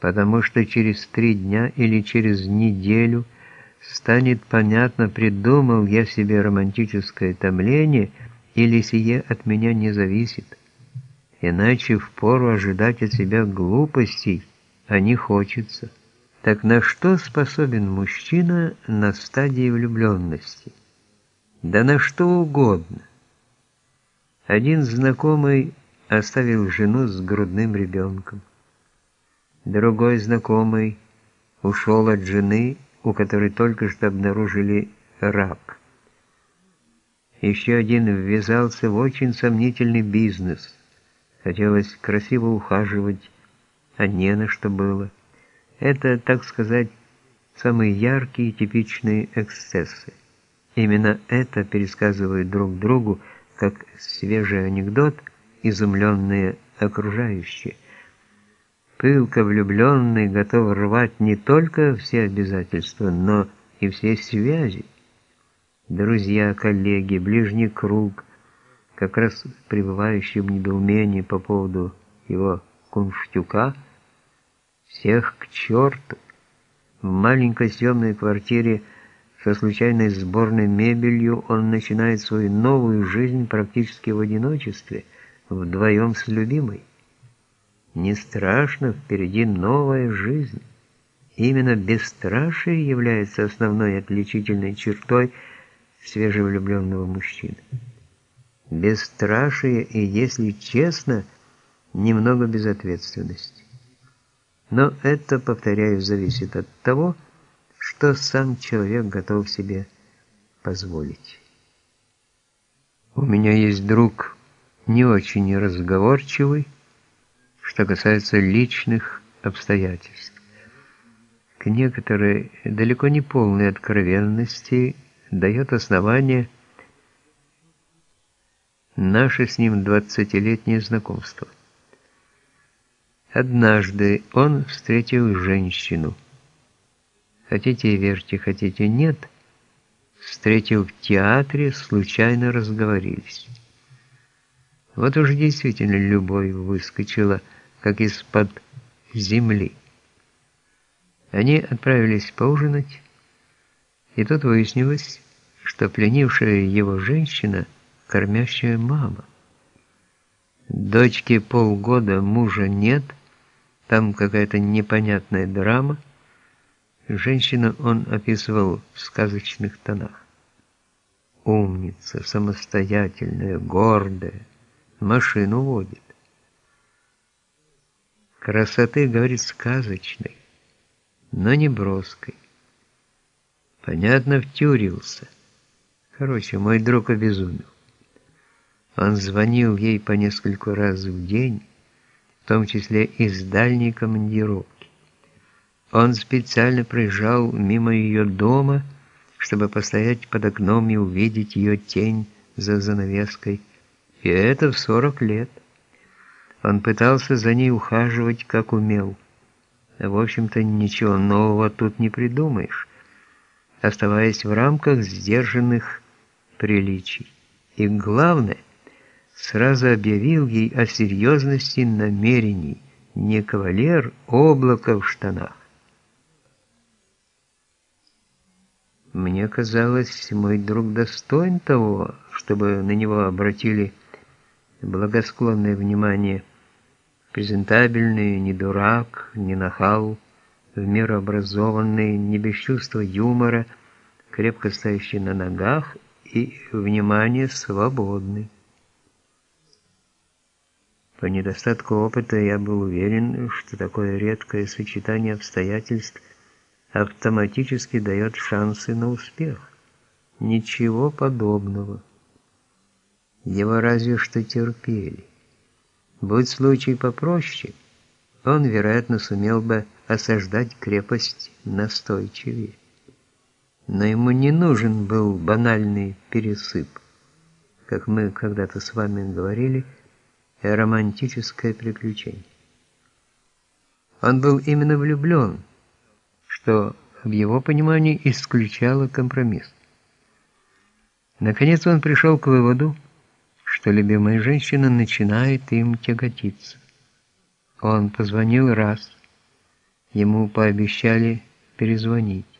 потому что через три дня или через неделю станет понятно, придумал я себе романтическое томление или сие от меня не зависит. Иначе впору ожидать от себя глупостей, а не хочется. Так на что способен мужчина на стадии влюбленности? Да на что угодно. Один знакомый оставил жену с грудным ребенком. Другой знакомый ушел от жены, у которой только что обнаружили рак. Еще один ввязался в очень сомнительный бизнес. Хотелось красиво ухаживать, а не на что было. Это, так сказать, самые яркие и типичные эксцессы. Именно это пересказывают друг другу, как свежий анекдот, изумленные окружающие. Пылко влюбленный готов рвать не только все обязательства, но и все связи. Друзья, коллеги, ближний круг, как раз пребывающие в недоумении по поводу его кунштюка, всех к черту. В маленькой съемной квартире со случайной сборной мебелью он начинает свою новую жизнь практически в одиночестве, вдвоем с любимой. Не страшно, впереди новая жизнь. Именно бесстрашие является основной отличительной чертой свежевлюбленного мужчины. Бесстрашие и, если честно, немного безответственности. Но это, повторяю, зависит от того, что сам человек готов себе позволить. У меня есть друг не очень разговорчивый, что касается личных обстоятельств. К некоторой далеко не полной откровенности дает основание наше с ним двадцатилетнее знакомство. Однажды он встретил женщину. Хотите верьте, хотите нет, встретил в театре, случайно разговорились. Вот уж действительно любовь выскочила, как из-под земли. Они отправились поужинать, и тут выяснилось, что пленившая его женщина – кормящая мама. Дочке полгода, мужа нет, там какая-то непонятная драма. Женщину он описывал в сказочных тонах. Умница, самостоятельная, гордая, машину водит. Красоты, говорит, сказочной, но не броской. Понятно, втюрился. Короче, мой друг обезумел. Он звонил ей по нескольку раз в день, в том числе из дальней командировки. Он специально проезжал мимо ее дома, чтобы постоять под окном и увидеть ее тень за занавеской. И это в 40 лет. Он пытался за ней ухаживать, как умел. В общем-то, ничего нового тут не придумаешь, оставаясь в рамках сдержанных приличий. И главное, сразу объявил ей о серьезности намерений, не кавалер, облако в штанах. Мне казалось, мой друг достоин того, чтобы на него обратили благосклонное внимание. Презентабельный, не дурак, не нахал, в меру образованный, не без чувства юмора, крепко стоящий на ногах и, внимание, свободный. По недостатку опыта я был уверен, что такое редкое сочетание обстоятельств автоматически дает шансы на успех. Ничего подобного. Его разве что терпели. Будь случай попроще, он, вероятно, сумел бы осаждать крепость настойчивее. Но ему не нужен был банальный пересып. Как мы когда-то с вами говорили, романтическое приключение. Он был именно влюблен, что в его понимании исключало компромисс. Наконец он пришел к выводу, что любимая женщина начинает им тяготиться. Он позвонил раз, Ему пообещали перезвонить.